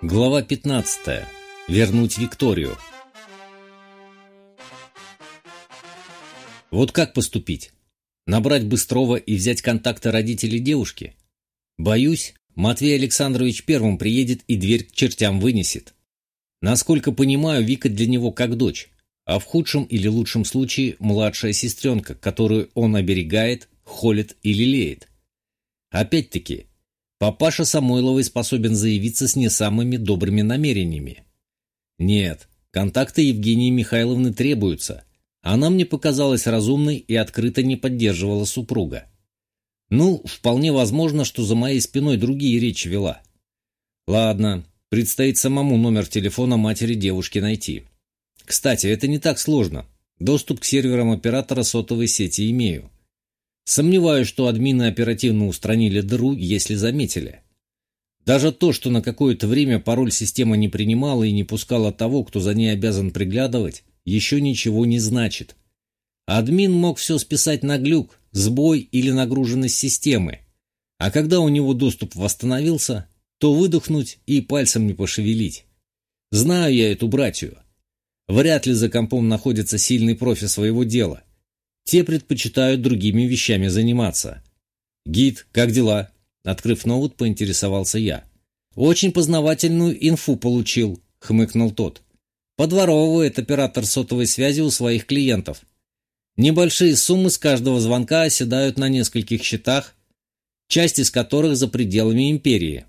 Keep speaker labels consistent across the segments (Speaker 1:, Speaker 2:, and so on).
Speaker 1: Глава 15. Вернуть Викторию. Вот как поступить? Набрать Быстрова и взять контакты родителей девушки? Боюсь, Матвей Александрович первым приедет и дверь к чертям вынесет. Насколько понимаю, Вика для него как дочь, а в худшем или лучшем случае младшая сестренка, которую он оберегает, холит и лелеет. Опять-таки, Папаша Самойловой способен заявиться с не самыми добрыми намерениями. Нет, контакты Евгении Михайловны требуются. Она мне показалась разумной и открыто не поддерживала супруга. Ну, вполне возможно, что за моей спиной другие речи вела. Ладно, предстоит самому номер телефона матери девушки найти. Кстати, это не так сложно. Доступ к серверам оператора сотовой сети имею. Сомневаюсь, что админы оперативно устранили дыру, если заметили. Даже то, что на какое-то время пароль система не принимала и не пускала того, кто за ней обязан приглядывать, еще ничего не значит. Админ мог все списать на глюк, сбой или нагруженность системы. А когда у него доступ восстановился, то выдохнуть и пальцем не пошевелить. Знаю я эту братью. Вряд ли за компом находится сильный профи своего дела. Те предпочитают другими вещами заниматься. «Гид, как дела?» Открыв ноут, поинтересовался я. «Очень познавательную инфу получил», — хмыкнул тот. «Подворовывает оператор сотовой связи у своих клиентов. Небольшие суммы с каждого звонка оседают на нескольких счетах, часть из которых за пределами империи.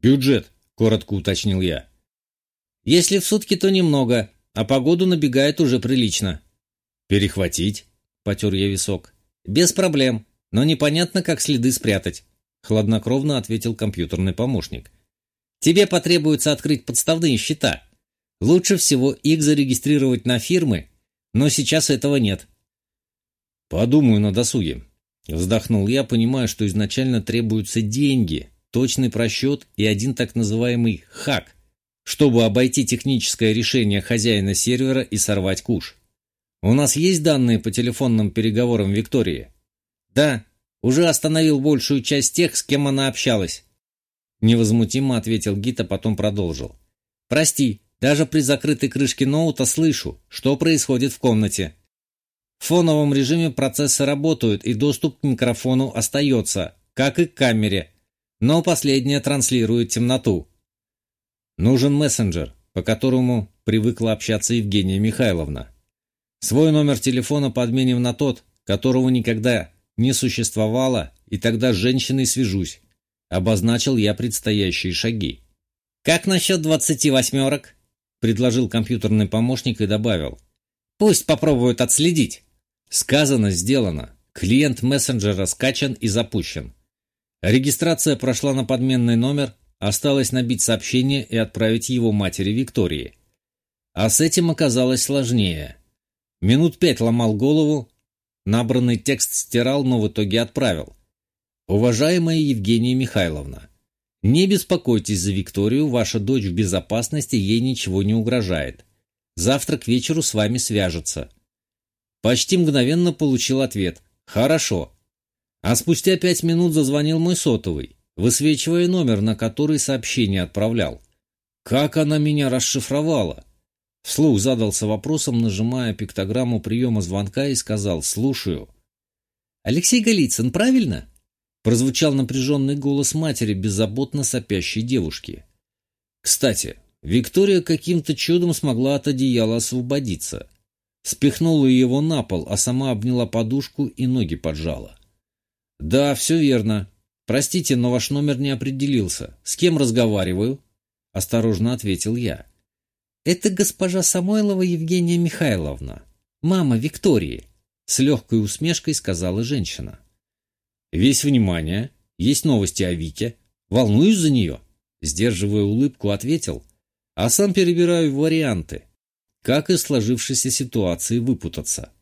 Speaker 1: «Бюджет», — коротко уточнил я. «Если в сутки, то немного, а погоду набегает уже прилично». «Перехватить?» — потер я висок. «Без проблем, но непонятно, как следы спрятать», — хладнокровно ответил компьютерный помощник. «Тебе потребуется открыть подставные счета. Лучше всего их зарегистрировать на фирмы, но сейчас этого нет». «Подумаю на досуге», — вздохнул я, понимая, что изначально требуются деньги, точный просчет и один так называемый «хак», чтобы обойти техническое решение хозяина сервера и сорвать куш. «У нас есть данные по телефонным переговорам Виктории?» «Да, уже остановил большую часть тех, с кем она общалась». Невозмутимо ответил Гит, а потом продолжил. «Прости, даже при закрытой крышке ноута слышу, что происходит в комнате. В фоновом режиме процессы работают, и доступ к микрофону остается, как и к камере, но последняя транслирует темноту. Нужен мессенджер, по которому привыкла общаться Евгения Михайловна. Свой номер телефона подменим на тот, которого никогда не существовало, и тогда с женщиной свяжусь. Обозначил я предстоящие шаги. «Как насчет двадцати восьмерок?» — предложил компьютерный помощник и добавил. «Пусть попробуют отследить». Сказано, сделано. Клиент мессенджера скачан и запущен. Регистрация прошла на подменный номер, осталось набить сообщение и отправить его матери Виктории. А с этим оказалось сложнее. Минут пять ломал голову, набранный текст стирал, но в итоге отправил. «Уважаемая Евгения Михайловна, не беспокойтесь за Викторию, ваша дочь в безопасности, ей ничего не угрожает. Завтра к вечеру с вами свяжется». Почти мгновенно получил ответ «Хорошо». А спустя пять минут зазвонил мой сотовый, высвечивая номер, на который сообщение отправлял. Как она меня расшифровала? Вслух задался вопросом, нажимая пиктограмму приема звонка и сказал «Слушаю». «Алексей Голицын, правильно?» Прозвучал напряженный голос матери, беззаботно сопящей девушки. Кстати, Виктория каким-то чудом смогла от одеяла освободиться. Спихнула его на пол, а сама обняла подушку и ноги поджала. «Да, все верно. Простите, но ваш номер не определился. С кем разговариваю?» Осторожно ответил я. «Это госпожа Самойлова Евгения Михайловна, мама Виктории», с легкой усмешкой сказала женщина. «Весь внимание. Есть новости о Вике. Волнуюсь за нее?» Сдерживая улыбку, ответил, а сам перебираю варианты, как из сложившейся ситуации выпутаться.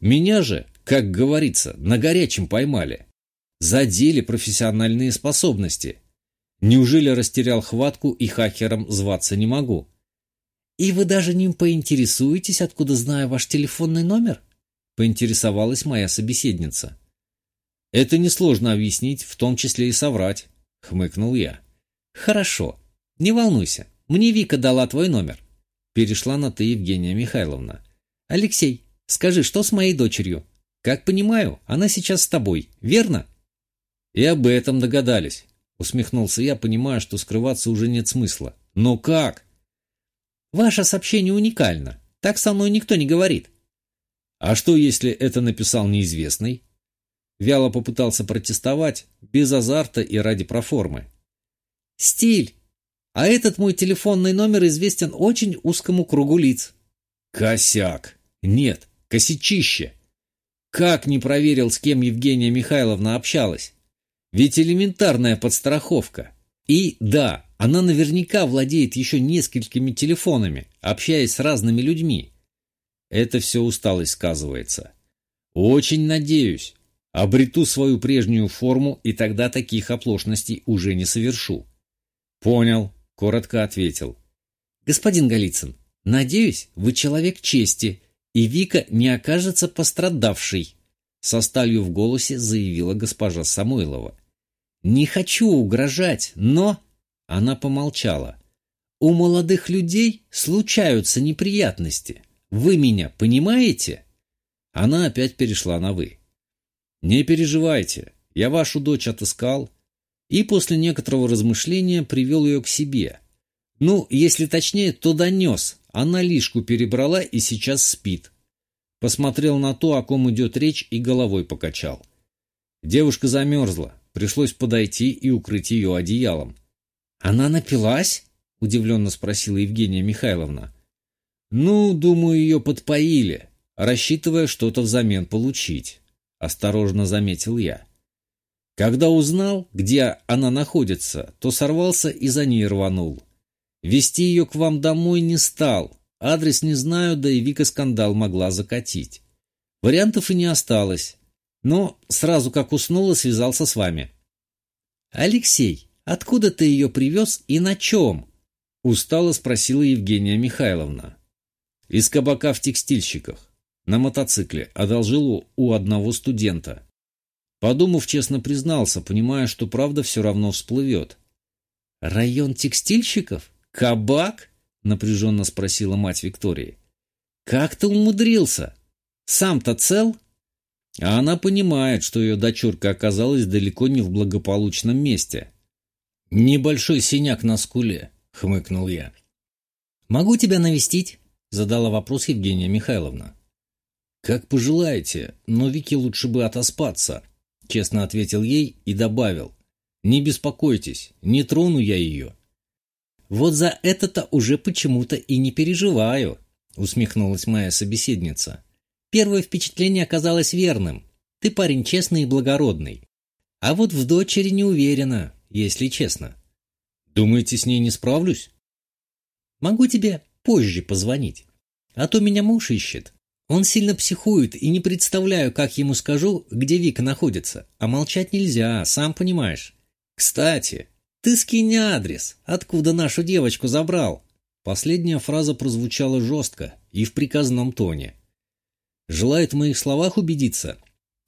Speaker 1: Меня же, как говорится, на горячем поймали. Задели профессиональные способности. Неужели растерял хватку и хакером зваться не могу? «И вы даже не поинтересуетесь, откуда знаю ваш телефонный номер?» — поинтересовалась моя собеседница. «Это несложно объяснить, в том числе и соврать», — хмыкнул я. «Хорошо. Не волнуйся, мне Вика дала твой номер. Перешла на «ты» Евгения Михайловна. Алексей, скажи, что с моей дочерью? Как понимаю, она сейчас с тобой, верно? И об этом догадались. Усмехнулся я, понимая, что скрываться уже нет смысла. Но как? Ваше сообщение уникально. Так со мной никто не говорит. А что, если это написал неизвестный? Вяло попытался протестовать, без азарта и ради проформы. Стиль. А этот мой телефонный номер известен очень узкому кругу лиц. Косяк. Нет, косячище. Как не проверил, с кем Евгения Михайловна общалась? Ведь элементарная подстраховка. И да, она наверняка владеет еще несколькими телефонами, общаясь с разными людьми. Это все усталость сказывается. Очень надеюсь, обрету свою прежнюю форму, и тогда таких оплошностей уже не совершу. Понял, коротко ответил. Господин Голицын, надеюсь, вы человек чести, и Вика не окажется пострадавшей, со сталью в голосе заявила госпожа Самойлова. Не хочу угрожать, но... Она помолчала. У молодых людей случаются неприятности. Вы меня понимаете? Она опять перешла на «вы». Не переживайте, я вашу дочь отыскал и после некоторого размышления привел ее к себе. Ну, если точнее, то донес. Она лишку перебрала и сейчас спит. Посмотрел на то, о ком идет речь, и головой покачал. Девушка замерзла, пришлось подойти и укрыть ее одеялом. «Она напилась?» — удивленно спросила Евгения Михайловна. «Ну, думаю, ее подпоили, рассчитывая что-то взамен получить», — осторожно заметил я. Когда узнал, где она находится, то сорвался и за ней рванул. Вести ее к вам домой не стал, адрес не знаю, да и Вика скандал могла закатить. Вариантов и не осталось, но сразу как уснула, связался с вами. «Алексей, откуда ты ее привез и на чем?» — устало спросила Евгения Михайловна. «Из кабака в текстильщиках. На мотоцикле. Одолжил у одного студента». Подумав, честно признался, понимая, что правда все равно всплывет. «Район текстильщиков? Кабак?» — напряженно спросила мать Виктории. «Как ты умудрился? Сам-то цел?» А она понимает, что ее дочурка оказалась далеко не в благополучном месте. «Небольшой синяк на скуле», — хмыкнул я. «Могу тебя навестить?» — задала вопрос Евгения Михайловна. «Как пожелаете, но Вике лучше бы отоспаться», — честно ответил ей и добавил. «Не беспокойтесь, не трону я ее». «Вот за это-то уже почему-то и не переживаю», — усмехнулась моя собеседница. Первое впечатление оказалось верным. Ты парень честный и благородный. А вот в дочери не уверена, если честно. Думаете, с ней не справлюсь? Могу тебе позже позвонить. А то меня муж ищет. Он сильно психует, и не представляю, как ему скажу, где Вика находится. А молчать нельзя, сам понимаешь. Кстати, ты скинь адрес, откуда нашу девочку забрал. Последняя фраза прозвучала жестко и в приказном тоне. Желает в моих словах убедиться.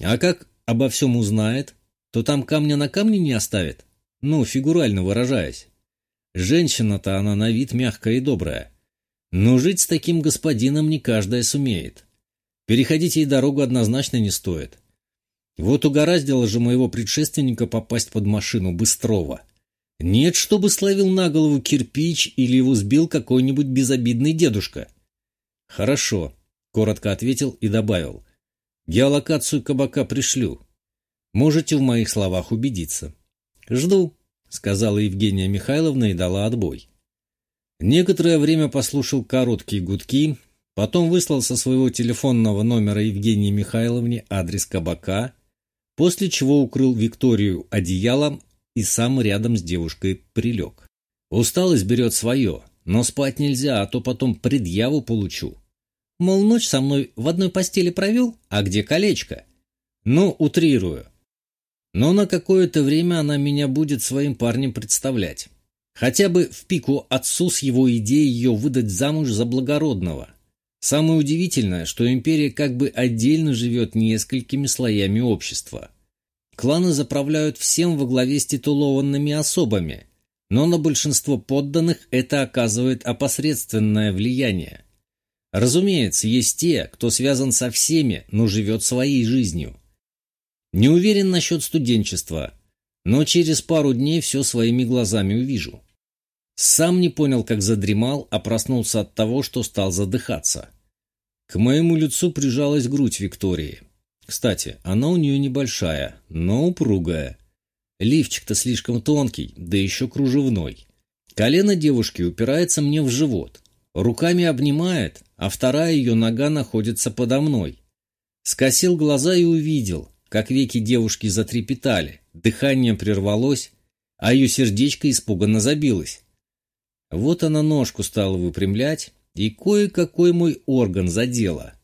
Speaker 1: А как обо всем узнает, то там камня на камне не оставит. Ну, фигурально выражаясь. Женщина-то она на вид мягкая и добрая. Но жить с таким господином не каждая сумеет. Переходить ей дорогу однозначно не стоит. Вот угораздило же моего предшественника попасть под машину Быстрова. Нет, чтобы словил на голову кирпич или его сбил какой-нибудь безобидный дедушка. Хорошо, Коротко ответил и добавил. Геолокацию кабака пришлю. Можете в моих словах убедиться. Жду, сказала Евгения Михайловна и дала отбой. Некоторое время послушал короткие гудки, потом выслал со своего телефонного номера Евгении Михайловне адрес кабака, после чего укрыл Викторию одеялом и сам рядом с девушкой прилег. Усталость берет свое, но спать нельзя, а то потом предъяву получу. Мол, ночь со мной в одной постели провел, а где колечко? Ну, утрирую. Но на какое-то время она меня будет своим парнем представлять. Хотя бы в пику отцу с его идеей ее выдать замуж за благородного. Самое удивительное, что империя как бы отдельно живет несколькими слоями общества. Кланы заправляют всем во главе с титулованными особами, но на большинство подданных это оказывает опосредственное влияние. Разумеется, есть те, кто связан со всеми, но живет своей жизнью. Не уверен насчет студенчества, но через пару дней все своими глазами увижу. Сам не понял, как задремал, а проснулся от того, что стал задыхаться. К моему лицу прижалась грудь Виктории. Кстати, она у нее небольшая, но упругая. Лифчик-то слишком тонкий, да еще кружевной. Колено девушки упирается мне в живот. Руками обнимает, а вторая ее нога находится подо мной. Скосил глаза и увидел, как веки девушки затрепетали, дыхание прервалось, а ее сердечко испуганно забилось. Вот она ножку стала выпрямлять, и кое-какой мой орган задела.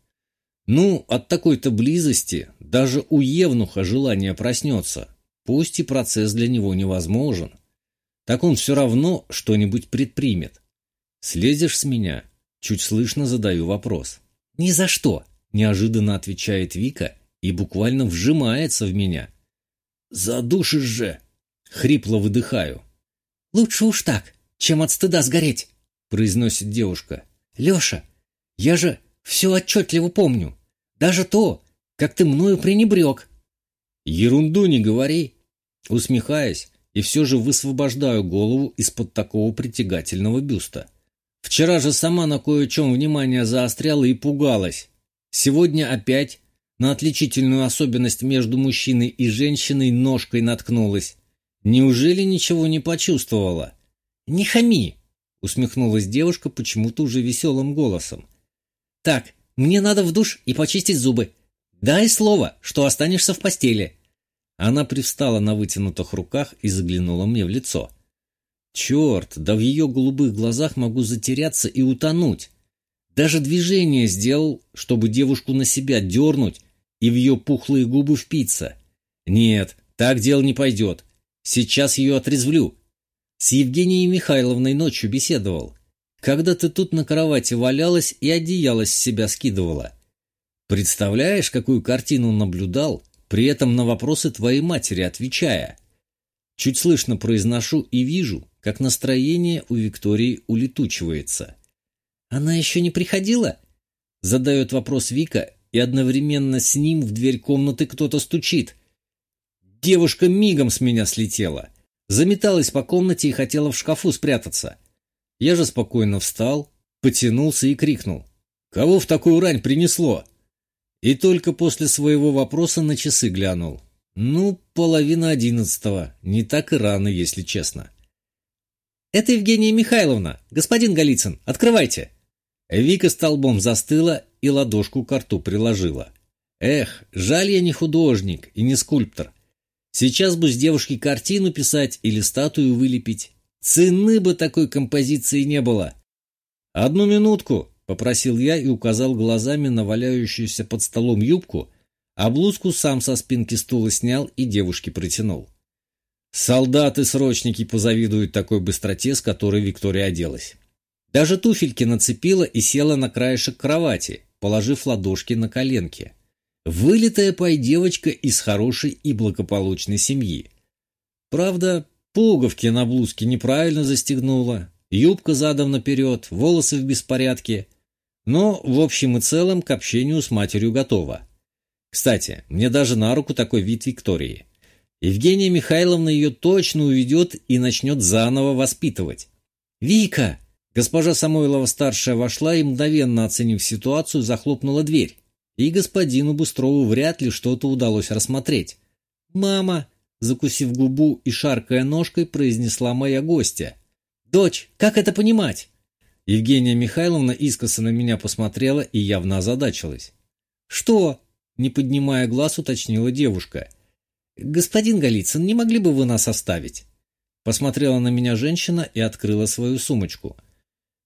Speaker 1: Ну, от такой-то близости даже у Евнуха желание проснется, пусть и процесс для него невозможен. Так он все равно что-нибудь предпримет. «Слезешь с меня?» Чуть слышно задаю вопрос. «Ни за что!» – неожиданно отвечает Вика и буквально вжимается в меня. «Задушишь же!» – хрипло выдыхаю. «Лучше уж так, чем от стыда сгореть!» – произносит девушка. «Леша, я же все отчетливо помню. Даже то, как ты мною пренебрег». «Ерунду не говори!» Усмехаясь, и все же высвобождаю голову из-под такого притягательного бюста. Вчера же сама на кое-чем внимание заостряла и пугалась. Сегодня опять на отличительную особенность между мужчиной и женщиной ножкой наткнулась. Неужели ничего не почувствовала? «Не хами!» — усмехнулась девушка почему-то уже веселым голосом. «Так, мне надо в душ и почистить зубы. Дай слово, что останешься в постели». Она привстала на вытянутых руках и заглянула мне в лицо. «Черт, да в ее голубых глазах могу затеряться и утонуть. Даже движение сделал, чтобы девушку на себя дернуть и в ее пухлые губы впиться. Нет, так дело не пойдет. Сейчас ее отрезвлю. С Евгенией Михайловной ночью беседовал. Когда ты тут на кровати валялась и одеяло с себя скидывала. Представляешь, какую картину наблюдал, при этом на вопросы твоей матери отвечая? Чуть слышно произношу и вижу, как настроение у Виктории улетучивается. «Она еще не приходила?» Задает вопрос Вика, и одновременно с ним в дверь комнаты кто-то стучит. Девушка мигом с меня слетела. Заметалась по комнате и хотела в шкафу спрятаться. Я же спокойно встал, потянулся и крикнул. «Кого в такую рань принесло?» И только после своего вопроса на часы глянул. Ну, половина одиннадцатого. Не так и рано, если честно. «Это Евгения Михайловна. Господин Голицын, открывайте!» Вика столбом застыла и ладошку к рту приложила. «Эх, жаль я не художник и не скульптор. Сейчас бы с девушки картину писать или статую вылепить. Цены бы такой композиции не было. «Одну минутку», — попросил я и указал глазами на валяющуюся под столом юбку, а блузку сам со спинки стула снял и девушке протянул. Солдаты-срочники позавидуют такой быстроте, с которой Виктория оделась. Даже туфельки нацепила и села на краешек кровати, положив ладошки на коленки. Вылитая пай-девочка из хорошей и благополучной семьи. Правда, пуговки на блузке неправильно застегнула, юбка задом наперед, волосы в беспорядке. Но, в общем и целом, к общению с матерью готова. Кстати, мне даже на руку такой вид Виктории. Евгения Михайловна ее точно уведет и начнет заново воспитывать. «Вика!» Госпожа Самойлова-старшая вошла и, мгновенно оценив ситуацию, захлопнула дверь и господину Быстрову вряд ли что-то удалось рассмотреть. «Мама!» — закусив губу и шаркая ножкой, произнесла моя гостья. «Дочь, как это понимать?» Евгения Михайловна искоса на меня посмотрела и явно озадачилась. «Что?» — не поднимая глаз, уточнила девушка. «Господин Голицын, не могли бы вы нас оставить?» Посмотрела на меня женщина и открыла свою сумочку.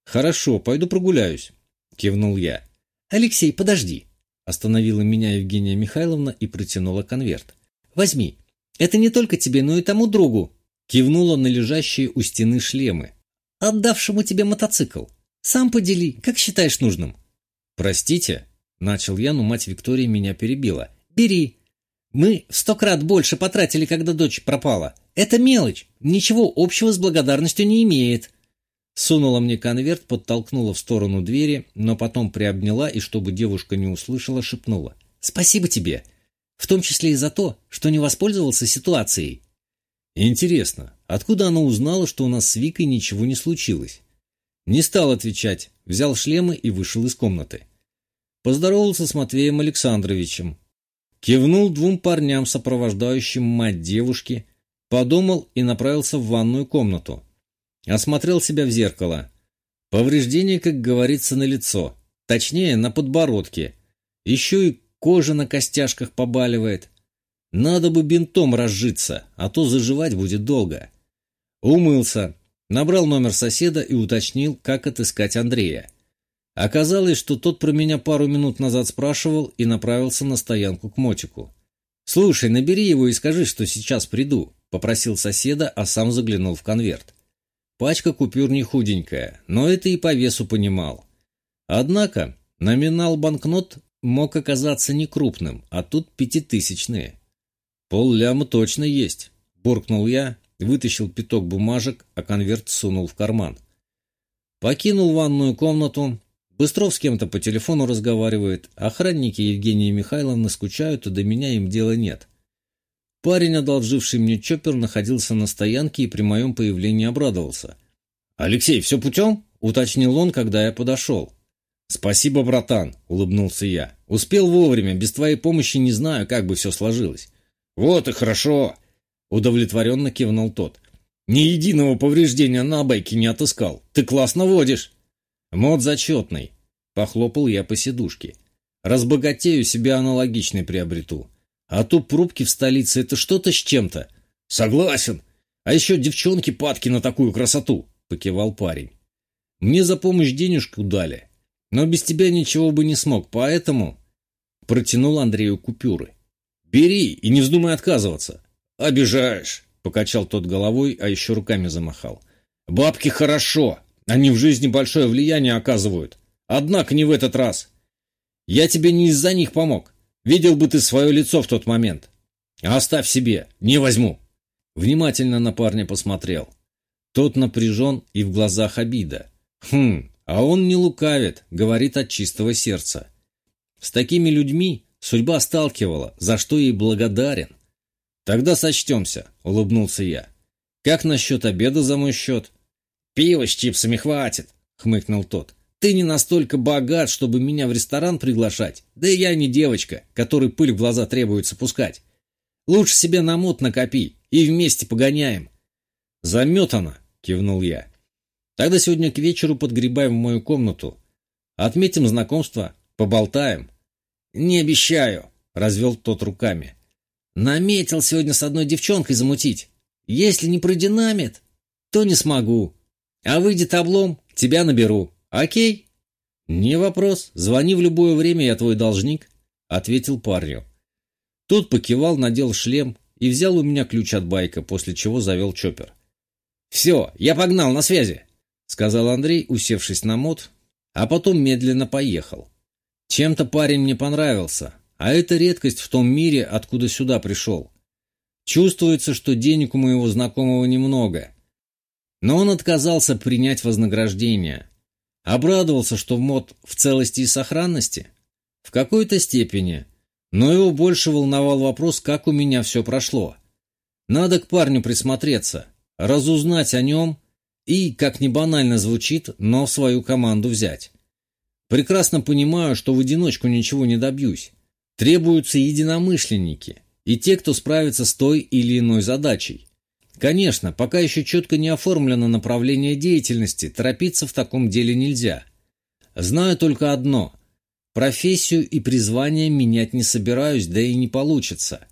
Speaker 1: «Хорошо, пойду прогуляюсь», — кивнул я. «Алексей, подожди», Остановила меня Евгения Михайловна и протянула конверт. «Возьми. Это не только тебе, но и тому другу». Кивнула на лежащие у стены шлемы. «Отдавшему тебе мотоцикл. Сам подели, как считаешь нужным». «Простите?» — начал я, но мать Виктории меня перебила. «Бери. Мы в сто крат больше потратили, когда дочь пропала. Это мелочь, ничего общего с благодарностью не имеет». Сунула мне конверт, подтолкнула в сторону двери, но потом приобняла и, чтобы девушка не услышала, шепнула. «Спасибо тебе, в том числе и за то, что не воспользовался ситуацией».
Speaker 2: Интересно, откуда она узнала, что у нас с Викой ничего не случилось? Не стал отвечать, взял шлемы и вышел из комнаты. Поздоровался с Матвеем Александровичем. Кивнул двум парням, сопровождающим мать девушки, подумал и направился в ванную комнату. Осмотрел себя в зеркало. Повреждение, как говорится, на лицо. Точнее, на подбородке. Еще и кожа на костяшках побаливает. Надо бы бинтом разжиться, а то заживать будет долго. Умылся, набрал номер соседа и уточнил, как отыскать Андрея. Оказалось, что тот про меня пару минут назад спрашивал и направился на стоянку к Мотику. «Слушай, набери его и скажи, что сейчас приду», — попросил соседа, а сам заглянул в конверт. Пачка купюр не худенькая, но это и по весу понимал. Однако номинал банкнот мог оказаться не крупным, а тут пятитысячные. «Пол ляма точно есть», — буркнул я, вытащил пяток бумажек, а конверт сунул в карман. Покинул ванную комнату. Быстров с кем-то по телефону разговаривает. Охранники Евгении Михайловны скучают, а до меня им дела нет. Парень, одолживший мне чоппер, находился на стоянке и при моем появлении обрадовался. «Алексей, все путем?» — уточнил он, когда я подошел. «Спасибо, братан», — улыбнулся я. «Успел вовремя, без твоей помощи не знаю, как бы все сложилось». «Вот и хорошо», — удовлетворенно кивнул тот. «Ни единого повреждения на байке не отыскал. Ты классно водишь». «Мод зачетный», — похлопал я по сидушке. «Разбогатею, себе аналогичный приобрету». А то пробки в столице — это что-то с чем-то. Согласен. А еще девчонки падки на такую красоту, — покивал парень. Мне за помощь денежку дали. Но без тебя ничего бы не смог, поэтому... Протянул Андрею купюры. Бери и не вздумай отказываться. Обижаешь, — покачал тот головой, а еще руками замахал. Бабки хорошо. Они в жизни большое влияние оказывают. Однако не в этот раз. Я тебе не из-за них помог. Видел бы ты свое лицо в тот момент. Оставь себе, не возьму. Внимательно на парня посмотрел. Тот напряжен и в глазах обида. Хм, а он не лукавит, говорит от чистого сердца. С такими людьми судьба сталкивала, за что ей благодарен. Тогда сочтемся, улыбнулся я. Как насчет обеда за мой счет? Пиво с чипсами хватит, хмыкнул тот. Ты не настолько богат, чтобы меня в ресторан приглашать. Да и я не девочка, которой пыль в глаза требуется пускать. Лучше себе на мод накопи и вместе погоняем. Заметано, кивнул я. Тогда сегодня к вечеру подгребаем в мою комнату. Отметим знакомство, поболтаем. Не обещаю, развел тот руками. Наметил сегодня с одной девчонкой замутить. Если не продинамит, то не смогу. А выйдет облом, тебя наберу. «Окей». «Не вопрос. Звони в любое время, я твой должник», — ответил парню. Тот покивал, надел шлем и взял у меня ключ от байка, после чего завел чоппер. «Все, я погнал, на связи», — сказал Андрей, усевшись на мод, а потом медленно поехал. Чем-то парень мне понравился, а это редкость в том мире, откуда сюда пришел. Чувствуется, что денег у моего знакомого немного. Но он отказался принять вознаграждение. Обрадовался, что мод в целости и сохранности? В какой-то степени. Но его больше волновал вопрос, как у меня все прошло. Надо к парню присмотреться, разузнать о нем и, как ни банально звучит, но в свою команду взять. Прекрасно понимаю, что в одиночку ничего не добьюсь. Требуются единомышленники и те, кто справится с той или иной задачей. Конечно, пока еще четко не оформлено направление деятельности, торопиться в таком деле нельзя. Знаю только одно. Профессию и призвание менять не собираюсь, да и не получится.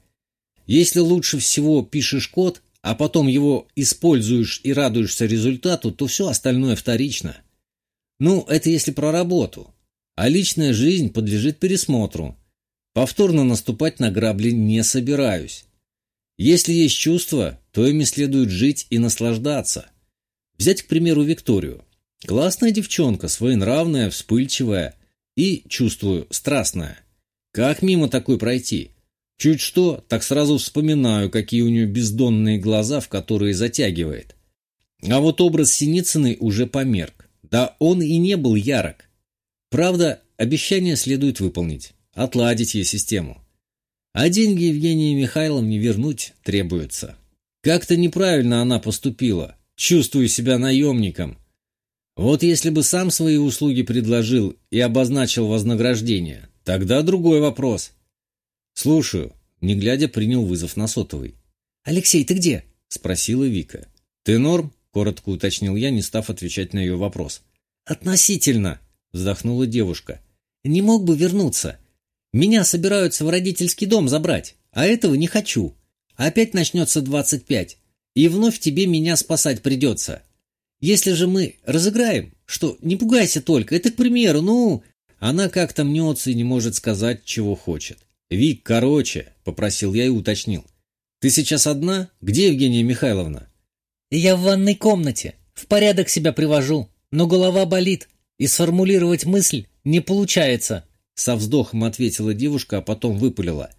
Speaker 2: Если лучше всего пишешь код, а потом его используешь и радуешься результату, то все остальное вторично. Ну, это если про работу. А личная жизнь подлежит пересмотру. Повторно наступать на грабли не собираюсь. Если есть чувства, то ими следует жить и наслаждаться. Взять, к примеру, Викторию. Классная девчонка, своенравная, вспыльчивая и, чувствую, страстная. Как мимо такой пройти? Чуть что, так сразу вспоминаю, какие у нее бездонные глаза, в которые затягивает. А вот образ Синицыной уже померк. Да он и не был ярок. Правда, обещание следует выполнить, отладить ей систему. А деньги Евгении Михайловне вернуть требуется. Как-то неправильно она поступила. Чувствую себя наемником. Вот если бы сам свои услуги предложил и обозначил вознаграждение, тогда другой вопрос. Слушаю. Не глядя, принял вызов на сотовый.
Speaker 1: «Алексей, ты где?»
Speaker 2: — спросила Вика. «Ты норм?» — коротко уточнил я, не став отвечать на ее вопрос.
Speaker 1: «Относительно», — вздохнула девушка. «Не мог бы вернуться. Меня собираются в родительский дом забрать, а этого не хочу. Опять начнется двадцать пять, и вновь тебе меня спасать придется. Если же мы разыграем, что, не пугайся только, это, к примеру, ну...» Она как-то мнется и не может сказать, чего хочет.
Speaker 2: «Вик, короче», — попросил я и уточнил. «Ты сейчас одна? Где Евгения Михайловна?»
Speaker 1: «Я в ванной комнате. В порядок себя привожу. Но голова болит, и сформулировать мысль не получается».
Speaker 2: Со вздохом ответила девушка, а потом выпалила.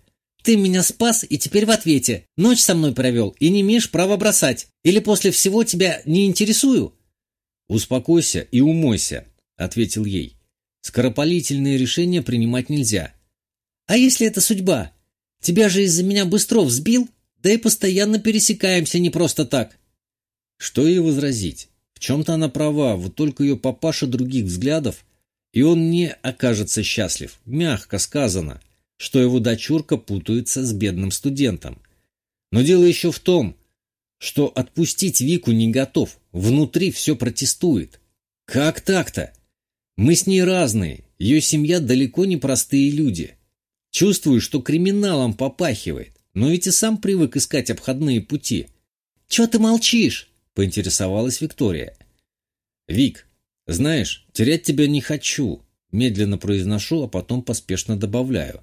Speaker 1: «Ты меня спас и теперь в ответе. Ночь со мной провел и не имеешь права бросать. Или после всего тебя не интересую?»
Speaker 2: «Успокойся и умойся», — ответил ей. «Скоропалительные решения принимать нельзя».
Speaker 1: «А если это судьба? Тебя же из-за меня Быстров сбил, да и постоянно пересекаемся не просто так».
Speaker 2: Что ей возразить? В чем-то она права, вот только ее папаша других взглядов и он не окажется счастлив, мягко сказано, что его дочурка путается с бедным студентом. Но дело еще в том, что отпустить Вику не готов, внутри все протестует. Как так-то? Мы с ней разные, ее семья далеко не простые люди. Чувствую, что криминалом попахивает, но ведь и сам привык искать обходные пути.
Speaker 1: «Чего ты молчишь?»
Speaker 2: – поинтересовалась Виктория. «Вик, «Знаешь, терять тебя не хочу», — медленно произношу, а потом поспешно добавляю.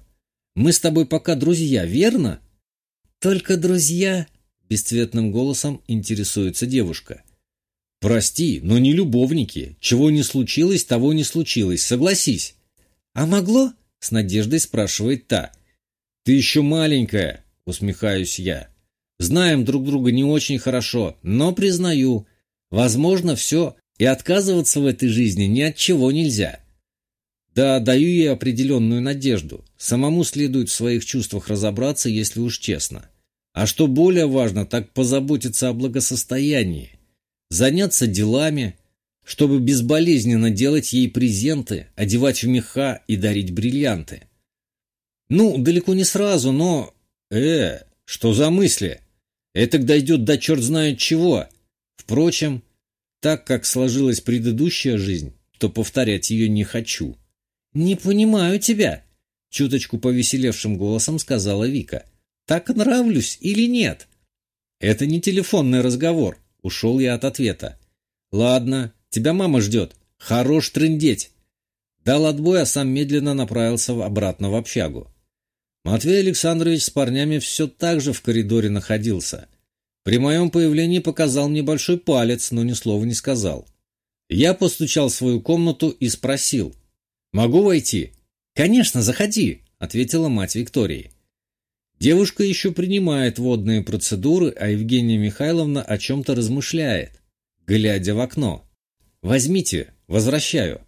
Speaker 2: «Мы с тобой пока друзья, верно?»
Speaker 1: «Только друзья?»
Speaker 2: — бесцветным голосом интересуется девушка. «Прости, но не любовники. Чего не случилось, того не случилось, согласись».
Speaker 1: «А могло?»
Speaker 2: — с надеждой спрашивает та. «Ты еще маленькая», — усмехаюсь я. «Знаем друг друга не очень хорошо, но признаю, возможно, все и отказываться в этой жизни ни от чего нельзя. Да, даю ей определенную надежду. Самому следует в своих чувствах разобраться, если уж честно. А что более важно, так позаботиться о благосостоянии. Заняться делами, чтобы безболезненно делать ей презенты, одевать в меха и дарить бриллианты. Ну, далеко не сразу, но... Э, что за мысли? Это дойдет до черт знает чего. Впрочем, так как сложилась предыдущая жизнь, то повторять ее не хочу.
Speaker 1: «Не понимаю тебя», — чуточку повеселевшим голосом сказала Вика. «Так нравлюсь или нет?»
Speaker 2: «Это не телефонный разговор», — ушел я от ответа. «Ладно, тебя мама ждет. Хорош трындеть». Дал отбой, а сам медленно направился обратно в общагу. Матвей Александрович с парнями все так же в коридоре находился — при моем появлении показал мне большой палец, но ни слова не сказал. Я постучал в свою комнату и спросил. «Могу войти?»
Speaker 1: «Конечно, заходи», —
Speaker 2: ответила мать Виктории. Девушка еще принимает водные процедуры, а Евгения Михайловна о чем-то размышляет, глядя в окно. «Возьмите, возвращаю».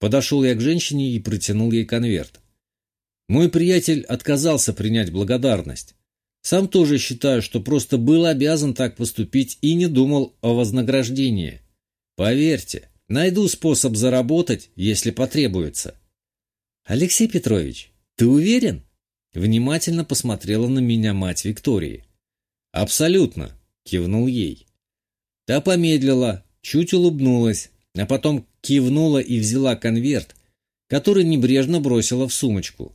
Speaker 2: Подошел я к женщине и протянул ей конверт. Мой приятель отказался принять благодарность. Сам тоже считаю, что просто был обязан так поступить и не думал о вознаграждении. Поверьте, найду способ заработать, если потребуется.
Speaker 1: Алексей Петрович, ты уверен?
Speaker 2: Внимательно посмотрела на меня мать Виктории. Абсолютно, кивнул ей. Та помедлила, чуть улыбнулась, а потом кивнула и взяла конверт, который небрежно бросила в сумочку.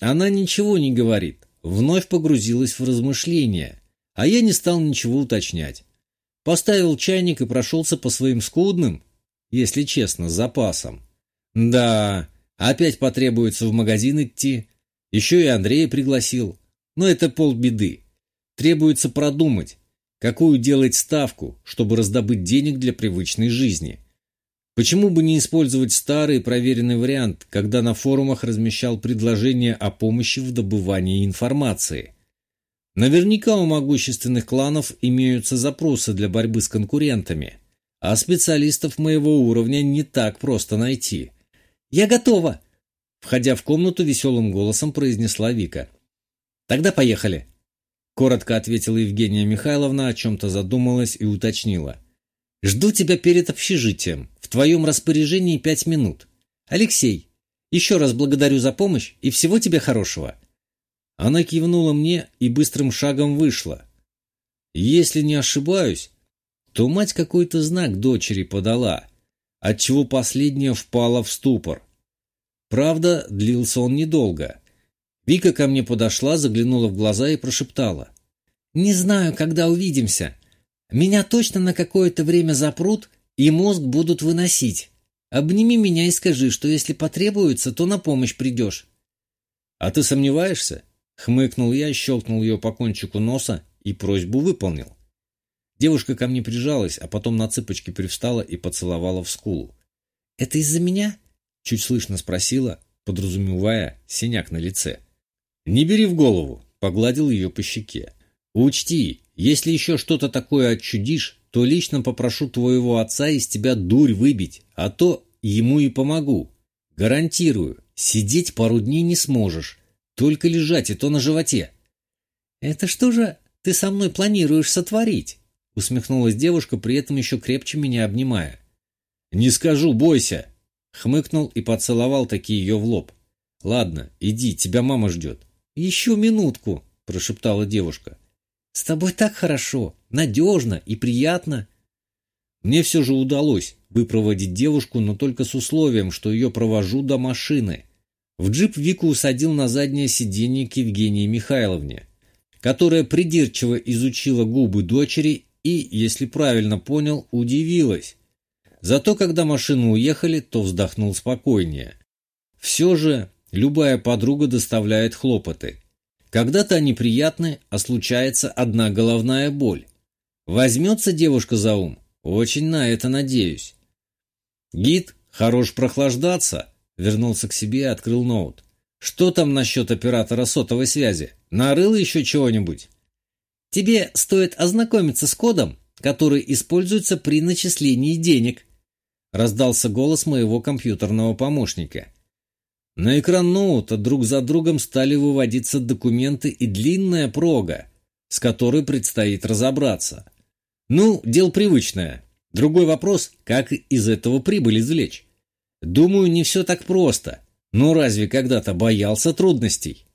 Speaker 2: Она ничего не говорит, вновь погрузилась в размышления, а я не стал ничего уточнять. Поставил чайник и прошелся по своим скудным, если честно, запасам. Да, опять потребуется в магазин идти. Еще и Андрея пригласил. Но это полбеды. Требуется продумать, какую делать ставку, чтобы раздобыть денег для привычной жизни.
Speaker 1: Почему бы не использовать старый проверенный вариант, когда на форумах размещал предложение о помощи в добывании информации? Наверняка у могущественных кланов имеются запросы для борьбы с конкурентами, а специалистов моего уровня не так просто найти. «Я готова!» Входя в комнату, веселым голосом произнесла Вика. «Тогда поехали!» Коротко ответила Евгения Михайловна, о чем-то задумалась и уточнила. «Жду тебя перед общежитием. В твоем распоряжении пять минут. Алексей, еще раз благодарю за помощь и всего тебе хорошего». Она кивнула мне и быстрым шагом вышла. Если не ошибаюсь, то мать какой-то знак дочери подала, отчего последняя впала в ступор. Правда, длился он недолго. Вика ко мне подошла, заглянула в глаза и прошептала. «Не знаю, когда увидимся. Меня точно на какое-то время запрут и мозг будут выносить. Обними меня и скажи, что если потребуется, то на помощь придешь». «А ты сомневаешься?» — хмыкнул я, щелкнул ее по кончику носа и просьбу выполнил. Девушка ко мне прижалась, а потом на цыпочки привстала и поцеловала в скулу. «Это из-за меня?» — чуть слышно спросила, подразумевая синяк на лице. «Не бери в голову», — погладил ее по щеке. «Учти, если еще что-то такое отчудишь, то лично попрошу твоего отца из тебя дурь выбить, а то ему и помогу. Гарантирую, сидеть пару дней не сможешь, только лежать и то на животе». «Это что же ты со мной планируешь сотворить?» усмехнулась девушка, при этом еще крепче меня обнимая. «Не скажу, бойся!» Хмыкнул и поцеловал таки ее в лоб. «Ладно, иди, тебя мама ждет». «Еще минутку», – прошептала девушка. «С тобой так хорошо, надежно и приятно». Мне все же удалось выпроводить девушку, но только с условием, что ее провожу до машины. В джип Вику усадил на заднее сиденье к Евгении Михайловне, которая придирчиво изучила губы дочери и, если правильно понял, удивилась. Зато когда машины уехали, то вздохнул спокойнее. Все же любая подруга доставляет хлопоты. Когда-то они приятны, а случается одна головная боль. Возьмется девушка за ум? Очень на это надеюсь. Гид, хорош прохлаждаться, вернулся к себе и открыл ноут. Что там насчет оператора сотовой связи? Нарыл еще чего-нибудь? Тебе стоит ознакомиться с кодом, который используется при начислении денег», — раздался голос моего компьютерного помощника. На экран ноута друг за другом стали выводиться документы и длинная прога, с которой предстоит разобраться. Ну, дело привычное. Другой вопрос, как из этого прибыль извлечь. Думаю, не все так просто. Но разве когда-то боялся трудностей?